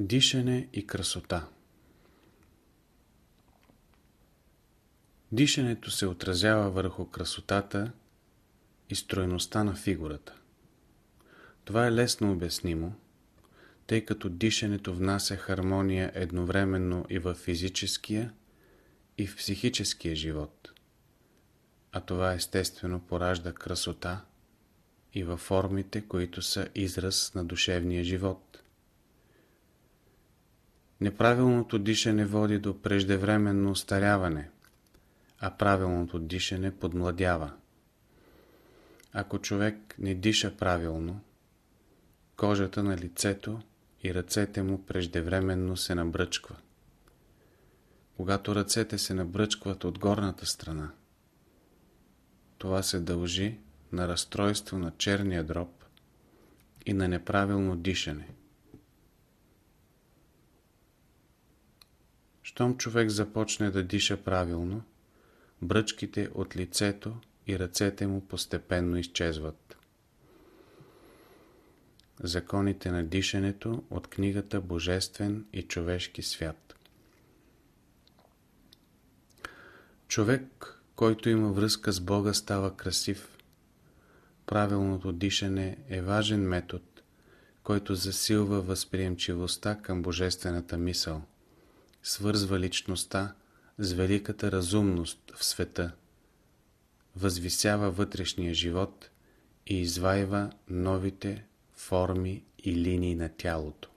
Дишане и красота Дишането се отразява върху красотата и стройността на фигурата. Това е лесно обяснимо, тъй като дишането внася хармония едновременно и в физическия, и в психическия живот, а това естествено поражда красота и във формите, които са израз на душевния живот. Неправилното дишане води до преждевременно остаряване, а правилното дишане подмладява. Ако човек не диша правилно, кожата на лицето и ръцете му преждевременно се набръчква. Когато ръцете се набръчкват от горната страна, това се дължи на разстройство на черния дроб и на неправилно дишане. Щом човек започне да диша правилно, бръчките от лицето и ръцете му постепенно изчезват. Законите на дишането от книгата Божествен и човешки свят Човек, който има връзка с Бога, става красив. Правилното дишане е важен метод, който засилва възприемчивостта към Божествената мисъл, свързва личността с великата разумност в света, възвисява вътрешния живот и извайва новите форми и линии на тялото.